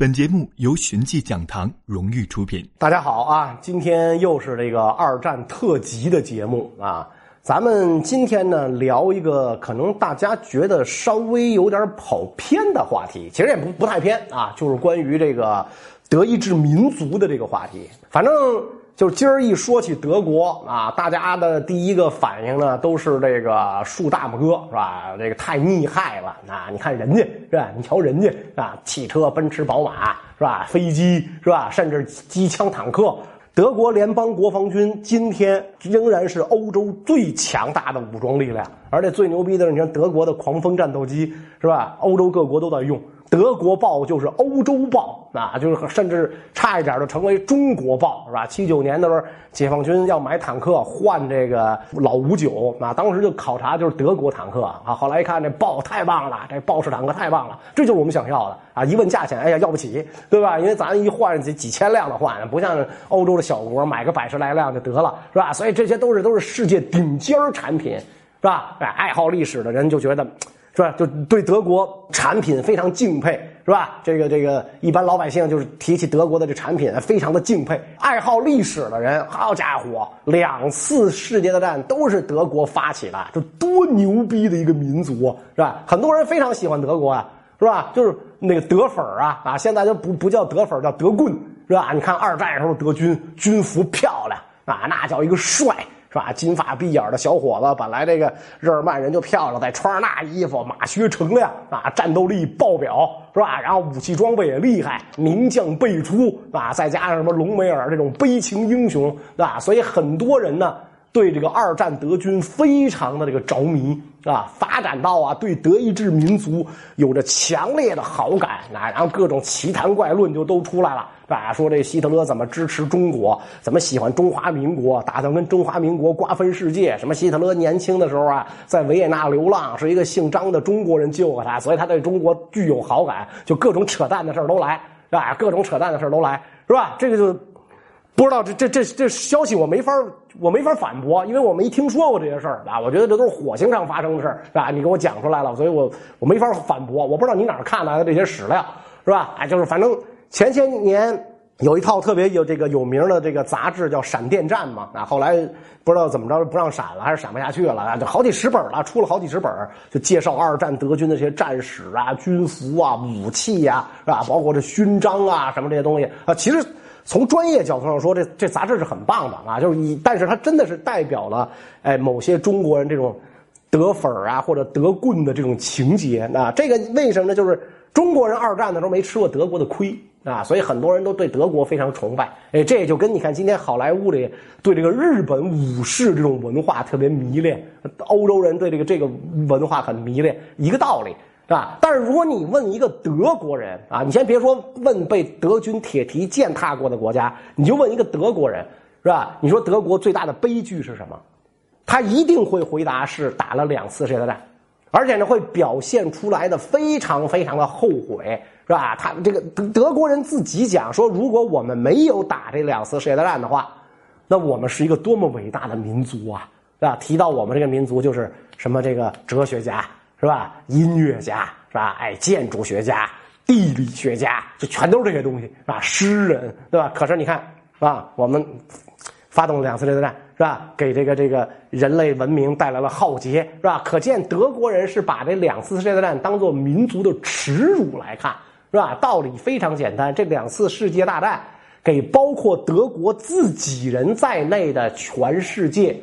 本节目由寻迹讲堂荣誉出品。大家好啊，今天又是这个二战特辑的节目啊。咱们今天呢聊一个可能大家觉得稍微有点跑偏的话题，其实也不不太偏啊，就是关于这个德意志民族的这个话题。反正。就今儿一说起德国啊，大家的第一个反应呢，都是这个竖大拇哥是吧？这个太厉害了啊！你看人家是吧？你瞧人家啊，汽车奔驰宝马是吧？飞机是吧？甚至机枪坦克，德国联邦国防军今天仍然是欧洲最强大的武装力量，而且最牛逼的是，你看德国的狂风战斗机是吧？欧洲各国都在用。德国豹就是欧洲豹啊，就是甚至差一点就成为中国豹，是吧？七九年的时候，解放军要买坦克换这个老五九啊，当时就考察就是德国坦克啊。后来一看这豹太棒了，这豹式坦克太棒了，这就是我们想要的啊！一问价钱，哎呀，要不起，对吧？因为咱一换几几千辆的换，不像欧洲的小国买个百十来辆就得了，是吧？所以这些都是都是世界顶尖产品，是吧？哎，爱好历史的人就觉得。是吧？就对德国产品非常敬佩，是吧？这个这个，一般老百姓就是提起德国的这产品，非常的敬佩。爱好历史的人，好家伙，两次世界大战都是德国发起的，这多牛逼的一个民族，是吧？很多人非常喜欢德国啊，是吧？就是那个德粉啊啊，现在就不不叫德粉，叫德棍，是吧？你看二战时候德军军服漂亮啊，那叫一个帅。是吧？金发碧眼的小伙子，本来这个日耳曼人就漂亮，再穿上那衣服，马靴锃亮啊，战斗力爆表，是吧？然后武器装备也厉害，名将辈出啊，再加上什么隆美尔这种悲情英雄，对吧？所以很多人呢。对这个二战德军非常的这个着迷啊，发展到啊对德意志民族有着强烈的好感啊，然后各种奇谈怪论就都出来了，啊，说这希特勒怎么支持中国，怎么喜欢中华民国，打算跟中华民国瓜分世界，什么希特勒年轻的时候啊在维也纳流浪，是一个姓张的中国人救了他，所以他对中国具有好感，就各种扯淡的事都来，是吧？各种扯淡的事都来，是吧？这个就。不知道这这这这消息我没法我没法反驳，因为我没听说过这些事儿啊。我觉得这都是火星上发生的事儿，是吧？你给我讲出来了，所以我我没法反驳。我不知道你哪儿看来的这些史料，是吧？哎，就是反正前些年有一套特别有这个有名的这个杂志叫《闪电战》嘛，啊，后来不知道怎么着不让闪了，还是闪不下去了啊，就好几十本了，出了好几十本，就介绍二战德军的这些战史啊、军服啊、武器呀，是吧？包括这勋章啊什么这些东西啊，其实。从专业角度上说，这这杂志是很棒的啊，就是以，但是它真的是代表了哎某些中国人这种得粉啊或者得棍的这种情节啊。这个为什么呢？就是中国人二战的时候没吃过德国的亏啊，所以很多人都对德国非常崇拜。哎，这也就跟你看今天好莱坞里对这个日本武士这种文化特别迷恋，欧洲人对这个这个文化很迷恋，一个道理。是吧？但是如果你问一个德国人啊，你先别说问被德军铁蹄践踏过的国家，你就问一个德国人，是吧？你说德国最大的悲剧是什么？他一定会回答是打了两次世界大战，而且呢会表现出来的非常非常的后悔，是吧？他这个德德国人自己讲说，如果我们没有打这两次世界大战的话，那我们是一个多么伟大的民族啊，是吧？提到我们这个民族，就是什么这个哲学家。是吧？音乐家是吧？哎，建筑学家、地理学家，就全都是这些东西啊。诗人对吧？可是你看是吧，我们发动了两次世界大战是吧？给这个这个人类文明带来了浩劫是吧？可见德国人是把这两次世界大战当做民族的耻辱来看是吧？道理非常简单，这两次世界大战给包括德国自己人在内的全世界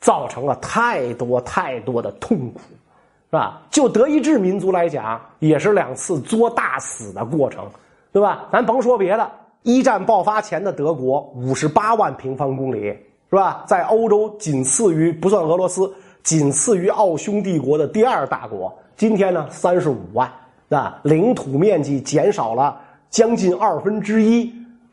造成了太多太多的痛苦。是吧？就德意志民族来讲，也是两次作大死的过程，对吧？咱甭说别的，一战爆发前的德国五十八万平方公里，是吧？在欧洲仅次于不算俄罗斯，仅次于奥匈帝国的第二大国。今天呢，三十五万，啊，领土面积减少了将近二分之一。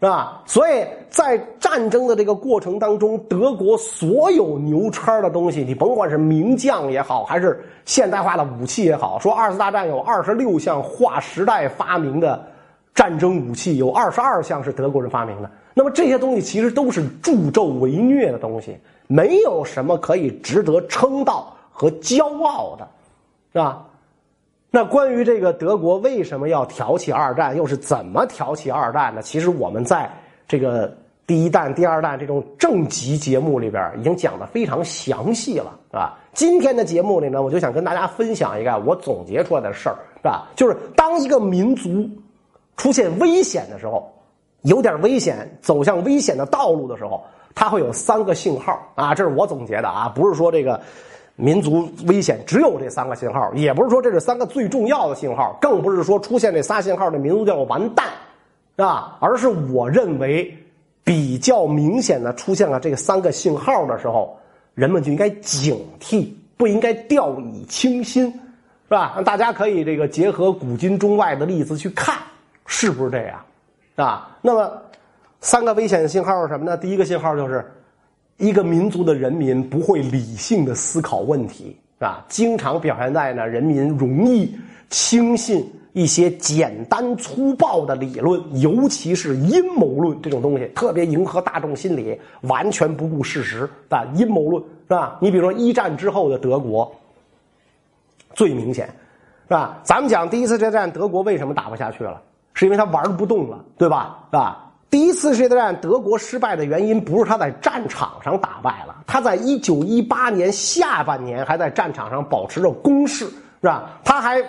啊？所以在战争的这个过程当中，德国所有牛叉的东西，你甭管是名将也好，还是现代化的武器也好，说二次大战有二十六项划时代发明的战争武器，有二十二项是德国人发明的。那么这些东西其实都是助纣为虐的东西，没有什么可以值得称道和骄傲的，是吧？那关于这个德国为什么要挑起二战，又是怎么挑起二战呢？其实我们在这个第一弹、第二弹这种正集节目里边已经讲的非常详细了，是吧？今天的节目里呢，我就想跟大家分享一个我总结出来的事儿，是吧？就是当一个民族出现危险的时候，有点危险，走向危险的道路的时候，它会有三个信号啊，这是我总结的啊，不是说这个。民族危险只有这三个信号，也不是说这是三个最重要的信号，更不是说出现这仨信号的民族就要完蛋，啊，而是我认为比较明显的出现了这三个信号的时候，人们就应该警惕，不应该掉以轻心，是吧？大家可以这个结合古今中外的例子去看，是不是这样？啊，那么三个危险信号是什么呢？第一个信号就是。一个民族的人民不会理性的思考问题，啊，经常表现在呢，人民容易轻信一些简单粗暴的理论，尤其是阴谋论这种东西，特别迎合大众心理，完全不顾事实的阴谋论，是吧？你比如说一战之后的德国，最明显，是吧？咱们讲第一次世界战，德国为什么打不下去了？是因为他玩不动了，对吧？是吧？第一次世界大战德国失败的原因不是他在战场上打败了，他在一九一八年下半年还在战场上保持着攻势，是吧？他还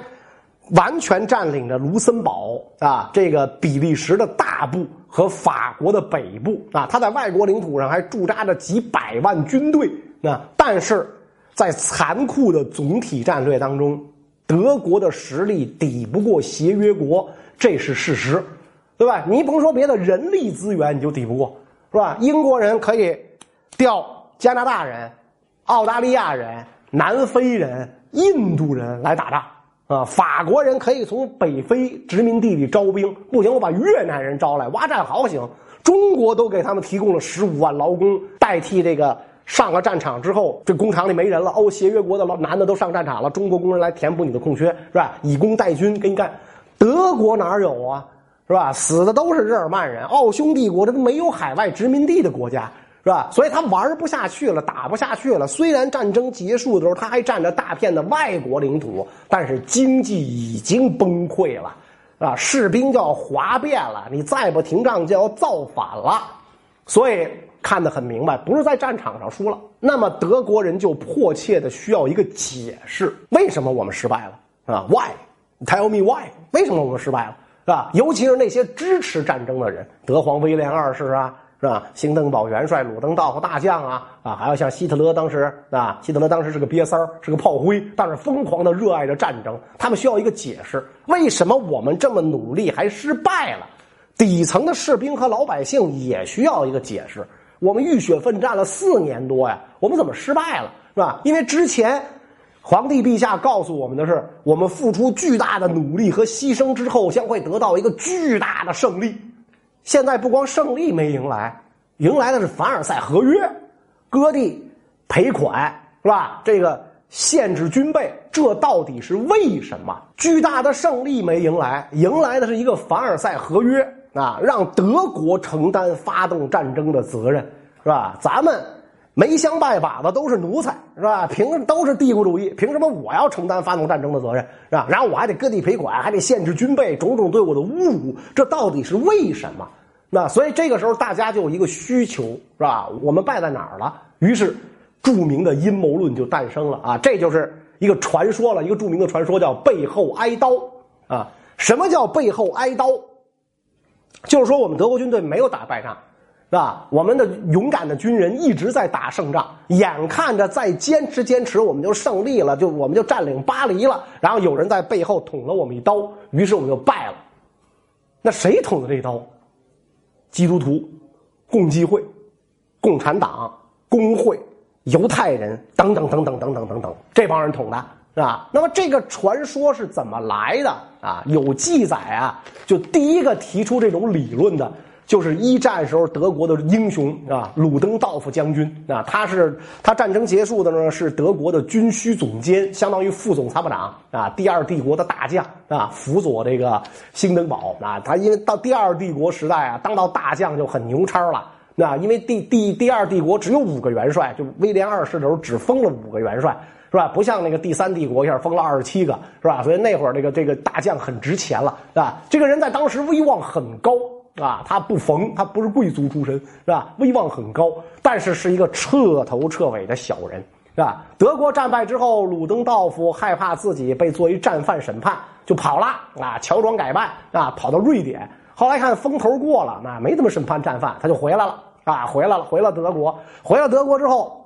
完全占领着卢森堡啊，这个比利时的大部和法国的北部啊，他在外国领土上还驻扎着几百万军队啊，但是在残酷的总体战略当中，德国的实力抵不过协约国，这是事实。对吧？你甭说别的，人力资源你就抵不过，是吧？英国人可以调加拿大人、澳大利亚人、南非人、印度人来打仗啊。法国人可以从北非殖民地里招兵，不行，我把越南人招来挖战壕行。中国都给他们提供了十五万劳工，代替这个上了战场之后，这工厂里没人了。哦，协约国的老男的都上战场了，中国工人来填补你的空缺，是吧？以工代军给你干。德国哪有啊？是吧？死的都是日耳曼人，奥匈帝国这都没有海外殖民地的国家，是吧？所以他玩不下去了，打不下去了。虽然战争结束的时候他还占着大片的外国领土，但是经济已经崩溃了，啊，士兵就要哗变了，你再不停仗就要造反了。所以看得很明白，不是在战场上输了，那么德国人就迫切的需要一个解释：为什么我们失败了？啊？Why？Tell me why？为什么我们失败了？是吧？尤其是那些支持战争的人，德皇威廉二世啊，是吧？兴登堡元帅、鲁登道夫大将啊，啊，还有像希特勒当时啊，希特勒当时是个瘪三，是个炮灰，但是疯狂的热爱着战争。他们需要一个解释：为什么我们这么努力还失败了？底层的士兵和老百姓也需要一个解释：我们浴血奋战了四年多呀，我们怎么失败了？是吧？因为之前。皇帝陛下告诉我们的是，我们付出巨大的努力和牺牲之后，将会得到一个巨大的胜利。现在不光胜利没迎来，迎来的是凡尔赛合约，割地赔款是吧？这个限制军备，这到底是为什么？巨大的胜利没迎来，迎来的是一个凡尔赛合约啊，让德国承担发动战争的责任，是吧？咱们。没乡拜把子都是奴才，是吧？凭都是帝国主义，凭什么我要承担发动战争的责任，是吧？然后我还得割地赔款，还得限制军备，种种对我的侮辱，这到底是为什么？那所以这个时候大家就有一个需求，是吧？我们败在哪儿了？于是著名的阴谋论就诞生了啊！这就是一个传说了，一个著名的传说叫背后挨刀啊！什么叫背后挨刀？就是说我们德国军队没有打败仗。是吧？我们的勇敢的军人一直在打胜仗，眼看着再坚持坚持，我们就胜利了，就我们就占领巴黎了。然后有人在背后捅了我们一刀，于是我们就败了。那谁捅的这一刀？基督徒、共济会、共产党、工会、犹太人等等等等等等等等，这帮人捅的，是吧？那么这个传说是怎么来的啊？有记载啊，就第一个提出这种理论的。就是一战时候德国的英雄啊，鲁登道夫将军啊，他是他战争结束的呢，是德国的军需总监，相当于副总参谋长啊，第二帝国的大将啊，辅佐这个兴登堡啊，他因为到第二帝国时代啊，当到大将就很牛叉了，那因为第第第二帝国只有五个元帅，就威廉二世的时候只封了五个元帅，是吧？不像那个第三帝国一下封了二十七个，是吧？所以那会儿这个这个大将很值钱了，是吧？这个人在当时威望很高啊，他不冯，他不是贵族出身，是吧？威望很高，但是是一个彻头彻尾的小人，是吧？德国战败之后，鲁登道夫害怕自己被作为战犯审判，就跑了啊，乔装改扮啊，跑到瑞典。后来看风头过了，那没怎么审判战犯，他就回来了啊，回来了，回了德国。回了德国之后，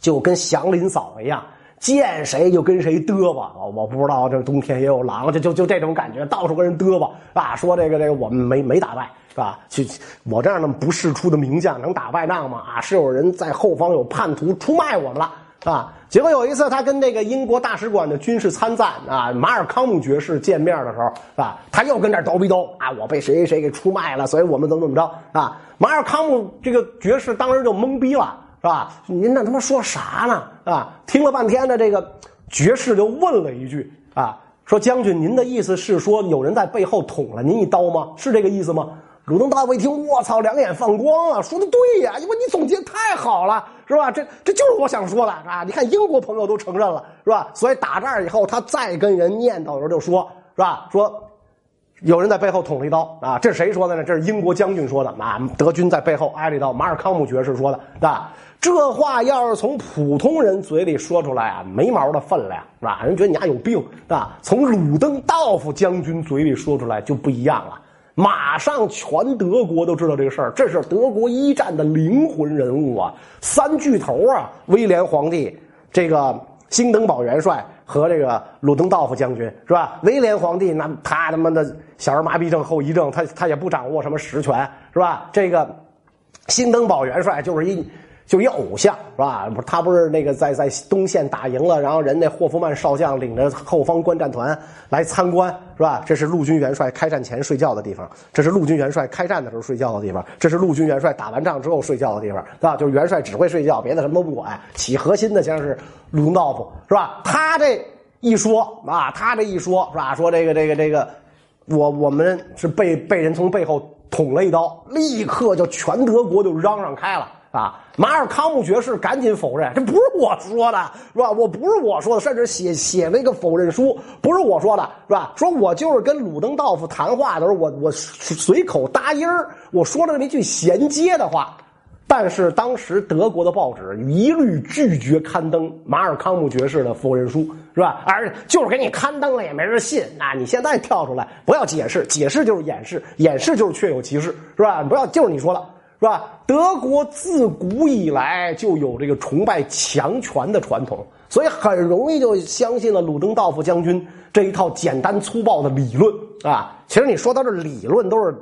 就跟祥林嫂一样。见谁就跟谁嘚吧，我不知道这冬天也有狼，就就就这种感觉，到处跟人嘚吧啊，说这个这个我们没没打败是吧？去我这样的不世出的名将能打败仗吗？啊，是有人在后方有叛徒出卖我们了啊！结果有一次他跟那个英国大使馆的军事参赞啊马尔康姆爵士见面的时候啊，他又跟这叨逼叨啊，我被谁谁给出卖了，所以我们怎么怎么着啊？马尔康姆这个爵士当时就懵逼了。是吧？您那他妈说啥呢？啊，听了半天的这个爵士就问了一句啊，说将军，您的意思是说有人在背后捅了您一刀吗？是这个意思吗？鲁登大夫一听，我操，两眼放光啊，说的对呀，因为你总结太好了，是吧？这这就是我想说的啊！你看英国朋友都承认了，是吧？所以打这儿以后，他再跟人念叨的时候就说，是吧？说。有人在背后捅了一刀啊！这是谁说的呢？这是英国将军说的啊！德军在背后挨了一刀，马尔康姆爵士说的啊！这话要是从普通人嘴里说出来啊，没毛的分量是吧？人觉得你丫有病啊！从鲁登道夫将军嘴里说出来就不一样了，马上全德国都知道这个事儿。这是德国一战的灵魂人物啊，三巨头啊！威廉皇帝，这个兴登堡元帅。和这个鲁登道夫将军是吧？威廉皇帝那他他妈的小儿麻痹症后遗症，他他也不掌握什么实权是吧？这个新登堡元帅就是一就一偶像是吧？他不是那个在在东线打赢了，然后人那霍夫曼少将领着后方观战团来参观是吧？这是陆军元帅开战前睡觉的地方，这是陆军元帅开战的时候睡觉的地方，这是陆军元帅打完仗之后睡觉的地方，是吧？就是元帅只会睡觉，别的什么都不管。起核心的像是鲁登道夫是吧？他这一说啊，他这一说是吧？说这个这个这个，我我们是被被人从背后捅了一刀，立刻就全德国就嚷嚷开了。啊，马尔康姆爵士赶紧否认，这不是我说的，是吧？我不是我说的，甚至写写了一个否认书，不是我说的，是吧？说我就是跟鲁登道夫谈话的时候，我我随口搭音儿，我说了那么一句衔接的话，但是当时德国的报纸一律拒绝刊登马尔康姆爵士的否认书，是吧？而就是给你刊登了也没人信，那你现在跳出来不要解释，解释就是掩饰，掩饰就是确有其事，是吧？不要就是你说了。是吧？德国自古以来就有这个崇拜强权的传统，所以很容易就相信了鲁登道夫将军这一套简单粗暴的理论啊。其实你说到这理论，都是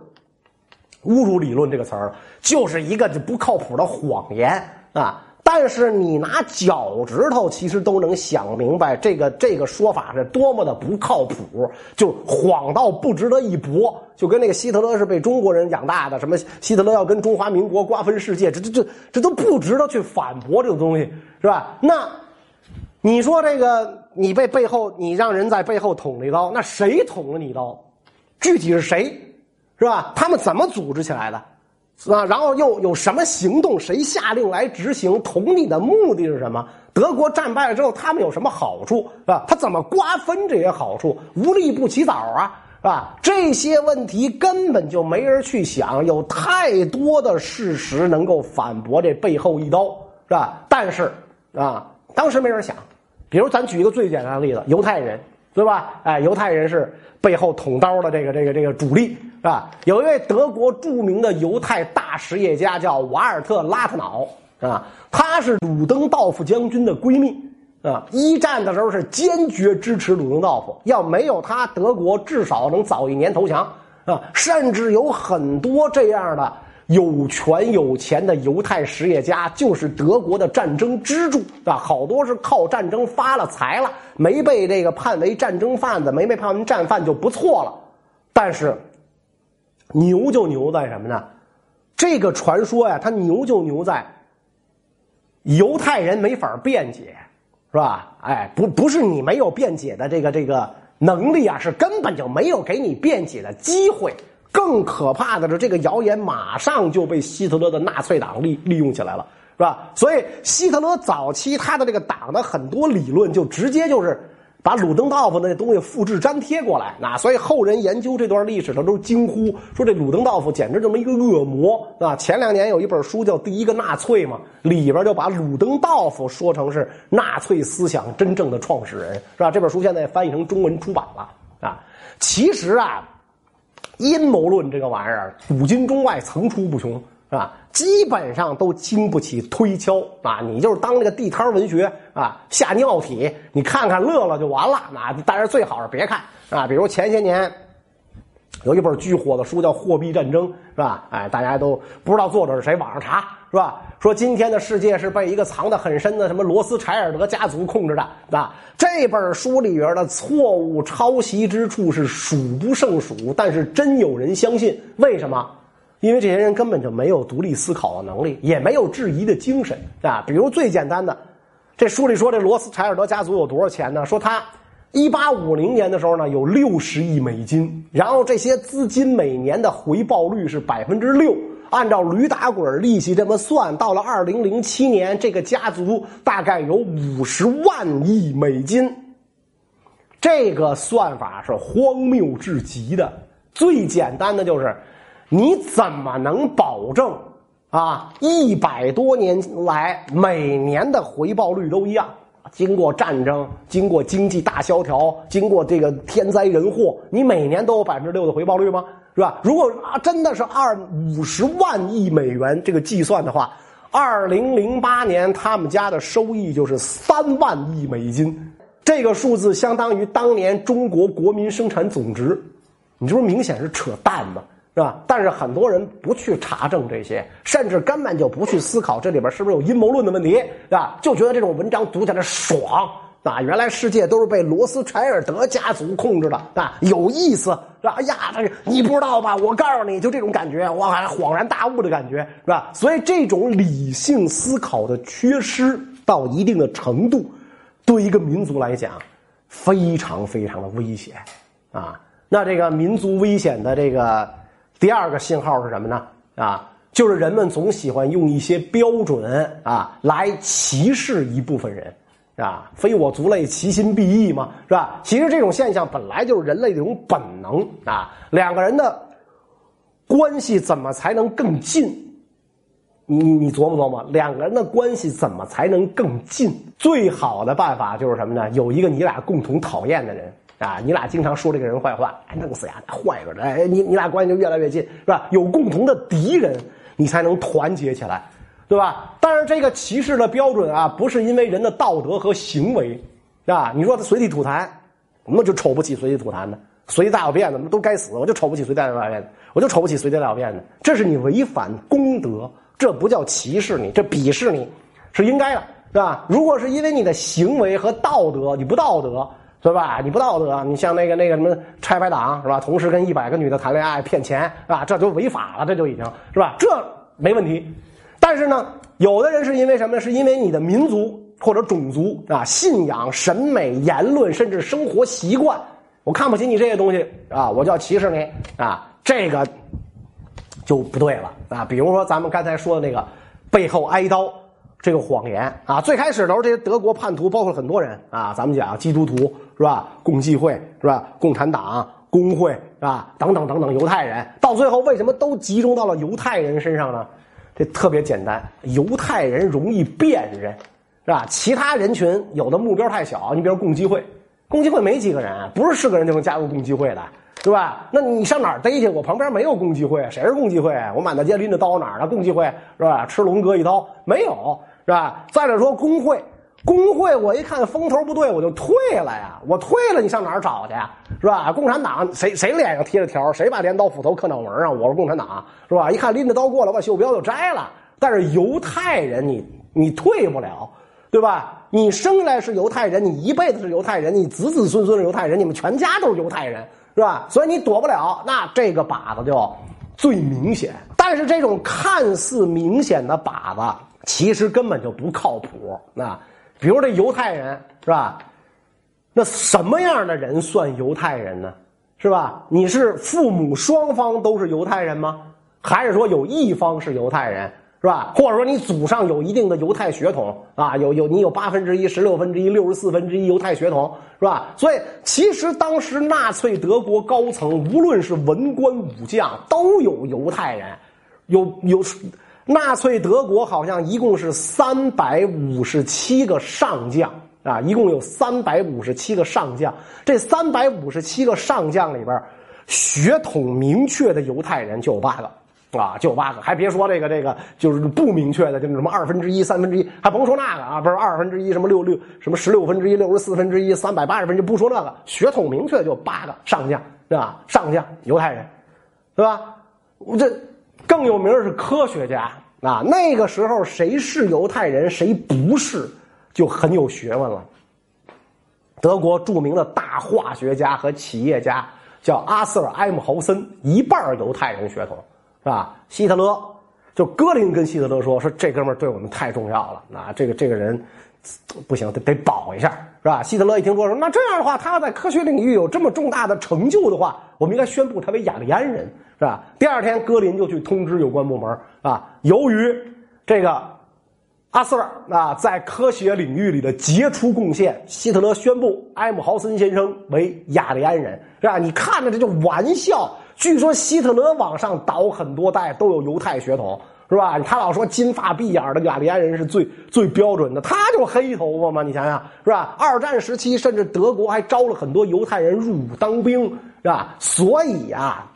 侮辱理论这个词儿，就是一个不靠谱的谎言啊。但是你拿脚趾头，其实都能想明白这个这个说法是多么的不靠谱，就谎到不值得一驳。就跟那个希特勒是被中国人养大的，什么希特勒要跟中华民国瓜分世界，这这这这都不值得去反驳这个东西，是吧？那你说这个你被背后你让人在背后捅了一刀，那谁捅了你一刀？具体是谁？是吧？他们怎么组织起来的？啊，然后又有什么行动？谁下令来执行？同你的目的是什么？德国战败了之后，他们有什么好处？是吧？他怎么瓜分这些好处？无利不起早啊，是吧？这些问题根本就没人去想，有太多的事实能够反驳这背后一刀，是吧？但是啊，当时没人想。比如咱举一个最简单的例子，犹太人，对吧？哎，犹太人是背后捅刀的这个这个这个主力。是吧？有一位德国著名的犹太大实业家叫瓦尔特拉特瑙，啊，她是鲁登道夫将军的闺蜜，啊，一战的时候是坚决支持鲁登道夫，要没有他，德国至少能早一年投降，啊，甚至有很多这样的有权有钱的犹太实业家，就是德国的战争支柱，啊，好多是靠战争发了财了，没被这个判为战争贩子，没被判为战犯就不错了，但是。牛就牛在什么呢？这个传说呀，它牛就牛在犹太人没法辩解，是吧？哎，不，不是你没有辩解的这个这个能力啊，是根本就没有给你辩解的机会。更可怕的是，这个谣言马上就被希特勒的纳粹党利利用起来了，是吧？所以希特勒早期他的这个党的很多理论就直接就是把鲁登道夫那东西复制粘贴过来，那所以后人研究这段历史的都惊呼说这鲁登道夫简直这么一个恶魔啊！前两年有一本书叫《第一个纳粹》嘛，里边就把鲁登道夫说成是纳粹思想真正的创始人，是吧？这本书现在翻译成中文出版了啊。其实啊，阴谋论这个玩意儿古今中外层出不穷。是吧？基本上都经不起推敲啊！你就是当那个地摊文学啊，下尿体，你看看乐乐就完了。那但是最好是别看啊！比如前些年有一本巨火的书叫《货币战争》，是吧？哎，大家都不知道作者是谁，网上查是吧？说今天的世界是被一个藏得很深的什么罗斯柴尔德家族控制的，啊，这本书里边的错误抄袭之处是数不胜数，但是真有人相信，为什么？因为这些人根本就没有独立思考的能力，也没有质疑的精神啊！比如最简单的，这书里说这罗斯柴尔德家族有多少钱呢？说他一八五零年的时候呢有六十亿美金，然后这些资金每年的回报率是百分之六，按照驴打滚利息这么算，到了二零零七年，这个家族大概有五十万亿美金。这个算法是荒谬至极的，最简单的就是。你怎么能保证啊？一百多年来每年的回报率都一样？经过战争，经过经济大萧条，经过这个天灾人祸，你每年都有百分之六的回报率吗？是吧？如果啊真的是二五十万亿美元这个计算的话，二零零八年他们家的收益就是三万亿美金，这个数字相当于当年中国国民生产总值，你这不明显是扯淡吗？是吧？但是很多人不去查证这些，甚至根本就不去思考这里边是不是有阴谋论的问题，是吧？就觉得这种文章读起来爽啊！原来世界都是被罗斯柴尔德家族控制的啊，有意思是吧？哎呀，这个你不知道吧？我告诉你就这种感觉，哇，恍然大悟的感觉是吧？所以这种理性思考的缺失到一定的程度，对一个民族来讲非常非常的危险啊！那这个民族危险的这个。第二个信号是什么呢？啊，就是人们总喜欢用一些标准啊来歧视一部分人，啊，非我族类，其心必异嘛，是吧？其实这种现象本来就是人类的一种本能啊。两个人的关系怎么才能更近？你你琢磨琢磨，两个人的关系怎么才能更近？最好的办法就是什么呢？有一个你俩共同讨厌的人。啊，你俩经常说这个人坏话，哎，弄死呀，坏个人，哎，你你俩关系就越来越近，是吧？有共同的敌人，你才能团结起来，对吧？但是这个歧视的标准啊，不是因为人的道德和行为，啊，你说他随地吐痰，我们就瞅不起随地吐痰的，随地大小便的，都该死，我就瞅不起随地大小便的，我就瞅不起随地大小便的，这是你违反公德，这不叫歧视你，这鄙视你，是应该的，是吧？如果是因为你的行为和道德，你不道德。对吧？你不道德，你像那个那个什么拆牌党是吧？同时跟一百个女的谈恋爱骗钱是吧？这就违法了，这就已经是吧？这没问题。但是呢，有的人是因为什么？是因为你的民族或者种族啊、信仰、审美、言论，甚至生活习惯，我看不起你这些东西啊，我就要歧视你啊，这个就不对了啊。比如说咱们刚才说的那个背后挨刀。这个谎言啊，最开始的时候，这些德国叛徒包括很多人啊，咱们讲基督徒是吧？共济会是吧？共产党、工会是吧？等等等等，犹太人到最后为什么都集中到了犹太人身上呢？这特别简单，犹太人容易辨认是吧？其他人群有的目标太小，你比如共济会，共济会没几个人，不是是个人就能加入共济会的。对吧？那你上哪儿逮去？我旁边没有共济会，谁是共济会？我满大街拎着刀哪儿呢？共济会是吧？吃龙哥一刀没有是吧？再者说工会，工会我一看风头不对，我就退了呀。我退了，你上哪儿找去是吧？共产党谁谁脸上贴着条？谁把镰刀斧头刻脑门啊？我是共产党是吧？一看拎着刀过来，把袖标就摘了。但是犹太人，你你退不了，对吧？你生来是犹太人，你一辈子是犹太人，你子子孙孙是犹太人，你们全家都是犹太人。是吧？所以你躲不了，那这个靶子就最明显。但是这种看似明显的靶子，其实根本就不靠谱。那比如这犹太人是吧？那什么样的人算犹太人呢？是吧？你是父母双方都是犹太人吗？还是说有一方是犹太人是吧？或者说你祖上有一定的犹太血统啊，有有你有八分之一、十六分之一、六十四分之一犹太血统，是吧？所以其实当时纳粹德国高层，无论是文官武将，都有犹太人，有有纳粹德国好像一共是三百五十七个上将啊，一共有三百五十七个上将，这三百五十七个上将里边，血统明确的犹太人就有八个。啊，就有八个，还别说这个这个，就是不明确的，就是什么二分之一、三分之一，还甭说那个啊，不是二分之一，什么六六，什么十六分之一、六十四分之一、三百八十分之，不说那个，血统明确就八个上将，对吧？上将犹太人，对吧？我这更有名是科学家啊，那个时候谁是犹太人，谁不是，就很有学问了。德国著名的大化学家和企业家叫阿瑟尔埃姆豪森，一半犹太人血统。是吧？希特勒就戈林跟希特勒说：“说这哥们对我们太重要了，啊，这个这个人不行，得得保一下，是吧？”希特勒一听说说，那这样的话，他在科学领域有这么重大的成就的话，我们应该宣布他为雅利安人，是吧？第二天，戈林就去通知有关部门，啊，由于这个阿瑟啊在科学领域里的杰出贡献，希特勒宣布埃姆豪森先生为雅利安人，是吧？你看着这就玩笑。据说希特勒往上倒很多代都有犹太血统，是吧？他老说金发碧眼的雅利安人是最最标准的，他就黑头发嘛，你想想，是吧？二战时期，甚至德国还招了很多犹太人入伍当兵，是吧？所以啊，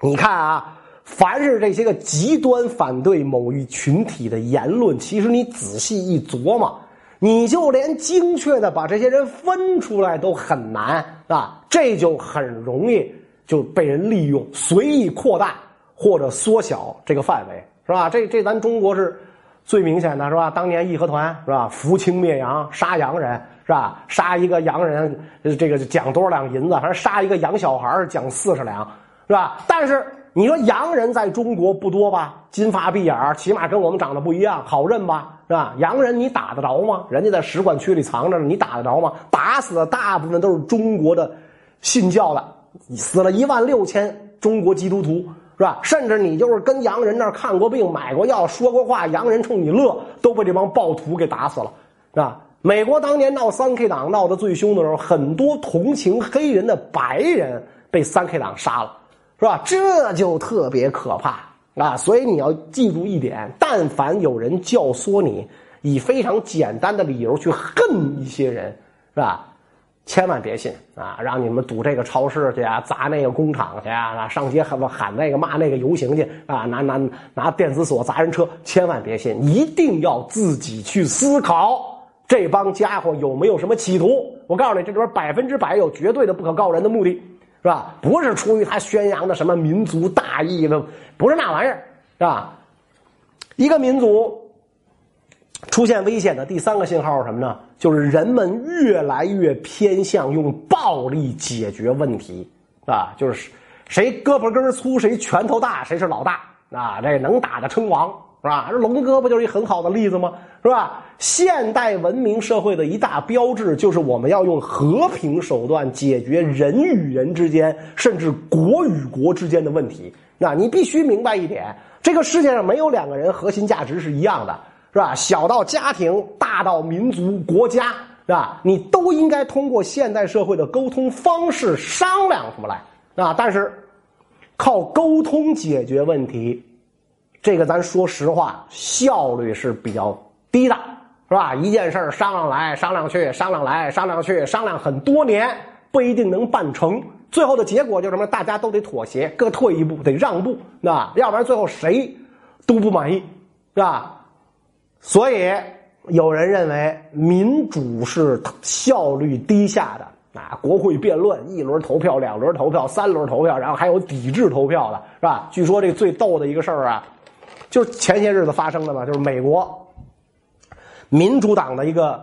你看啊，凡是这些个极端反对某一群体的言论，其实你仔细一琢磨，你就连精确的把这些人分出来都很难，啊，这就很容易。就被人利用，随意扩大或者缩小这个范围，是吧？这这咱中国是最明显的，是吧？当年义和团是吧？扶清灭洋，杀洋人是吧？杀一个洋人，这个奖多少两银子？还是杀一个洋小孩奖四十两，是吧？但是你说洋人在中国不多吧？金发碧眼起码跟我们长得不一样，好认吧？是吧？洋人你打得着吗？人家在使馆区里藏着呢，你打得着吗？打死的大部分都是中国的信教的。死了一万六千中国基督徒，是吧？甚至你就是跟洋人那儿看过病、买过药、说过话，洋人冲你乐，都被这帮暴徒给打死了，是吧？美国当年闹三 K 党闹得最凶的时候，很多同情黑人的白人被三 K 党杀了，是吧？这就特别可怕啊！所以你要记住一点：但凡有人教唆你，以非常简单的理由去恨一些人，是吧？千万别信啊！让你们堵这个超市去啊，砸那个工厂去啊，上街喊喊那个骂那个游行去啊，拿拿拿电子锁砸人车，千万别信！一定要自己去思考这帮家伙有没有什么企图。我告诉你，这里边百分之百有绝对的不可告人的目的，是吧？不是出于他宣扬的什么民族大义的，不是那玩意儿，是吧？一个民族。出现危险的第三个信号是什么呢？就是人们越来越偏向用暴力解决问题啊！就是谁胳膊根粗，谁拳头大，谁是老大啊！这能打的称王是吧？这龙哥不就是一很好的例子吗？是吧？现代文明社会的一大标志就是我们要用和平手段解决人与人之间，甚至国与国之间的问题。那你必须明白一点：这个世界上没有两个人核心价值是一样的。是吧？小到家庭，大到民族、国家，是吧？你都应该通过现代社会的沟通方式商量出来啊！但是，靠沟通解决问题，这个咱说实话，效率是比较低的，是吧？一件事商量来商量去，商量来商量去，商量很多年，不一定能办成。最后的结果就是什么？大家都得妥协，各退一步，得让步，那要不然最后谁都不满意，是吧？所以有人认为民主是效率低下的啊，国会辩论一轮投票、两轮投票、三轮投票，然后还有抵制投票的，是吧？据说这最逗的一个事儿啊，就是前些日子发生的嘛，就是美国民主党的一个，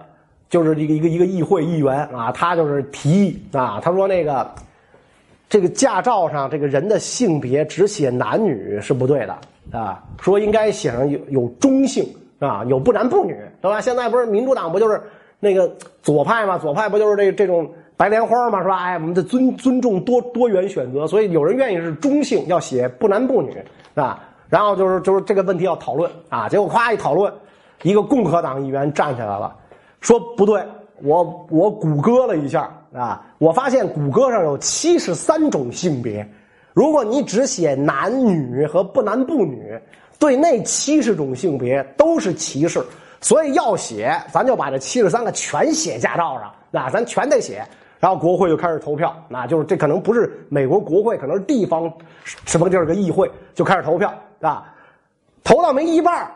就是一个一个一个议会议员啊，他就是提议啊，他说那个这个驾照上这个人的性别只写男女是不对的啊，说应该写上有有中性。啊，有不男不女，对吧？现在不是民主党不就是那个左派嘛？左派不就是这这种白莲花嘛？是吧？哎，我们得尊尊重多多元选择，所以有人愿意是中性，要写不男不女，啊。然后就是就是这个问题要讨论啊，结果夸一讨论，一个共和党议员站起来了，说不对，我我谷歌了一下啊，我发现谷歌上有七十三种性别，如果你只写男女和不男不女，对那七十种性别都是歧视，所以要写，咱就把这七十三个全写驾照上，那咱全得写。然后国会就开始投票，那就是这可能不是美国国会，可能是地方什么地儿个议会就开始投票啊，投到没一半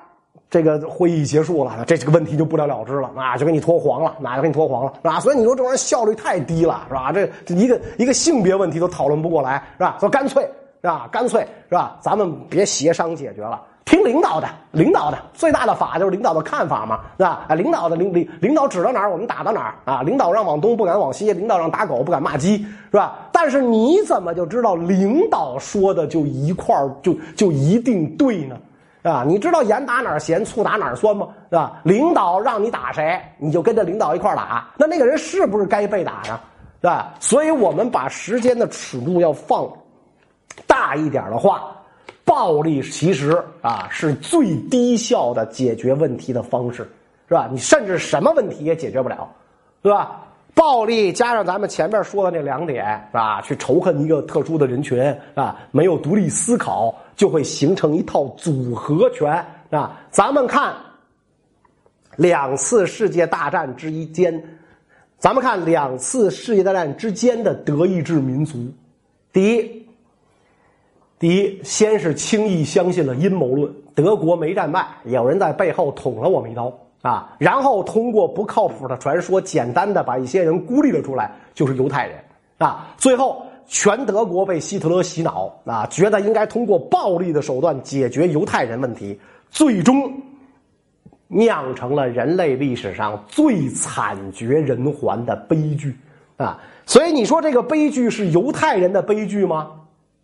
这个会议结束了，这这个问题就不了了之了啊，就给你拖黄了，那就给你拖黄了是吧，所以你说这玩意儿效率太低了，是吧？这一个一个性别问题都讨论不过来，是吧？说干脆是吧？干脆是吧？咱们别协商解决了。听领导的，领导的最大的法就是领导的看法嘛，是吧？啊，领导的领领领导指到哪儿，我们打到哪儿啊！领导让往东不敢往西，领导让打狗不敢骂鸡，是吧？但是你怎么就知道领导说的就一块儿就就一定对呢？啊，你知道盐打哪儿咸，醋打哪儿酸吗？是吧？领导让你打谁，你就跟着领导一块打，那那个人是不是该被打呢？是吧？所以我们把时间的尺度要放大一点的话。暴力其实啊是最低效的解决问题的方式，是吧？你甚至什么问题也解决不了，对吧？暴力加上咱们前面说的那两点，是吧？去仇恨一个特殊的人群啊，没有独立思考，就会形成一套组合拳啊。咱们看两次世界大战之一间，咱们看两次世界大战之间的德意志民族，第一。第一，先是轻易相信了阴谋论，德国没战败，有人在背后捅了我们一刀啊！然后通过不靠谱的传说，简单的把一些人孤立了出来，就是犹太人啊！最后，全德国被希特勒洗脑啊，觉得应该通过暴力的手段解决犹太人问题，最终酿成了人类历史上最惨绝人寰的悲剧啊！所以你说这个悲剧是犹太人的悲剧吗？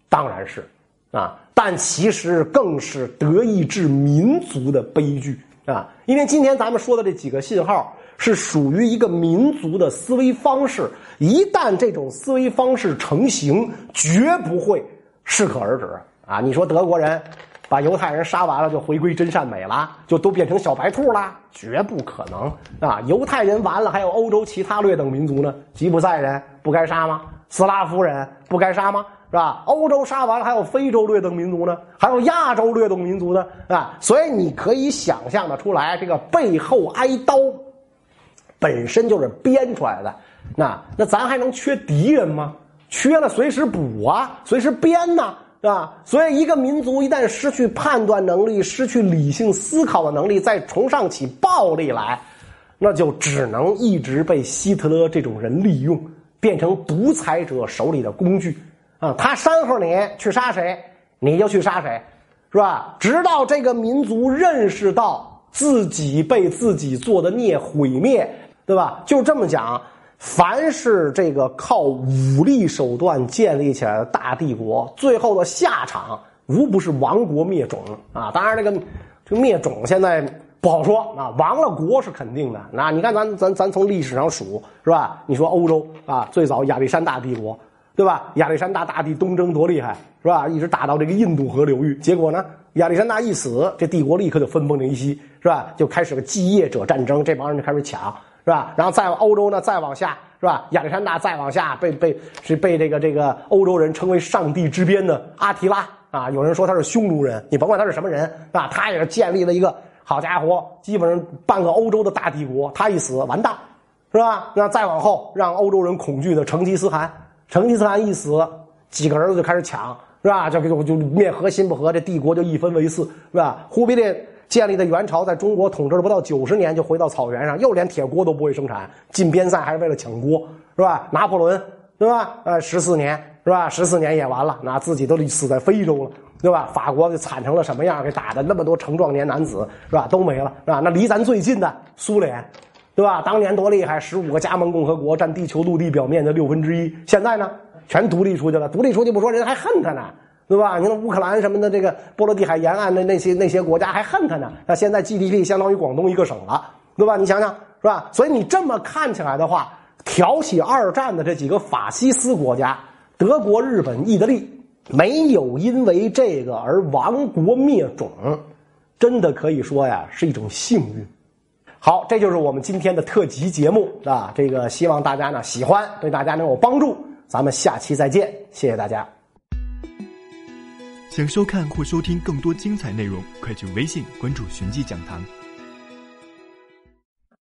当然是。啊，但其实更是德意志民族的悲剧啊！因为今天咱们说的这几个信号是属于一个民族的思维方式，一旦这种思维方式成型，绝不会适可而止啊！你说德国人把犹太人杀完了就回归真善美了，就都变成小白兔了？绝不可能啊！犹太人完了，还有欧洲其他劣等民族呢？吉普赛人不该杀吗？斯拉夫人不该杀吗？是吧？欧洲杀完了，还有非洲劣等民族呢，还有亚洲劣等民族呢，啊！所以你可以想象的出来，这个背后挨刀，本身就是编出来的。那那咱还能缺敌人吗？缺了随时补啊，随时编呐，是吧？所以一个民族一旦失去判断能力，失去理性思考的能力，再崇尚起暴力来，那就只能一直被希特勒这种人利用，变成独裁者手里的工具。啊，他煽乎你去杀谁，你就去杀谁，是吧？直到这个民族认识到自己被自己做的孽毁灭，对吧？就这么讲，凡是这个靠武力手段建立起来的大帝国，最后的下场无不是亡国灭种啊！当然，这个这个灭种现在不好说啊，亡了国是肯定的。那你看，咱咱咱从历史上数，是吧？你说欧洲啊，最早亚历山大帝国。对吧？亚历山大大帝东征多厉害，是吧？一直打到这个印度河流域，结果呢，亚历山大一死，这帝国立刻就分崩离析，是吧？就开始了继业者战争，这帮人就开始抢，是吧？然后再往欧洲呢，再往下，是吧？亚历山大再往下，被被是被这个这个欧洲人称为上帝之鞭的阿提拉啊，有人说他是匈奴人，你甭管他是什么人，啊，他也是建立了一个好家伙，基本上半个欧洲的大帝国，他一死完蛋，是吧？那再往后，让欧洲人恐惧的成吉思汗。成吉思汗一死，几个儿子就开始抢，是吧？就就就面和心不和，这帝国就一分为四，是吧？忽必烈建立的元朝在中国统治了不到九十年，就回到草原上，又连铁锅都不会生产，进边塞还是为了抢锅，是吧？拿破仑，对吧？呃，十四年，是吧？十四年也完了，那自己都死在非洲了，对吧？法国就惨成了什么样？给打的那么多成壮年男子，是吧？都没了，是吧？那离咱最近的苏联。对吧？当年多厉害，十五个加盟共和国占地球陆地表面的六分之一。现在呢，全独立出去了。独立出去不说，人还恨他呢，对吧？你看乌克兰什么的，这个波罗的海沿岸的那些那些国家还恨他呢。那现在 GDP 相当于广东一个省了，对吧？你想想，是吧？所以你这么看起来的话，挑起二战的这几个法西斯国家——德国、日本、意大利没有因为这个而亡国灭种，真的可以说呀是一种幸运。好，这就是我们今天的特辑节目啊！这个希望大家呢喜欢，对大家能有帮助。咱们下期再见，谢谢大家。想收看或收听更多精彩内容，快去微信关注“寻迹讲堂”。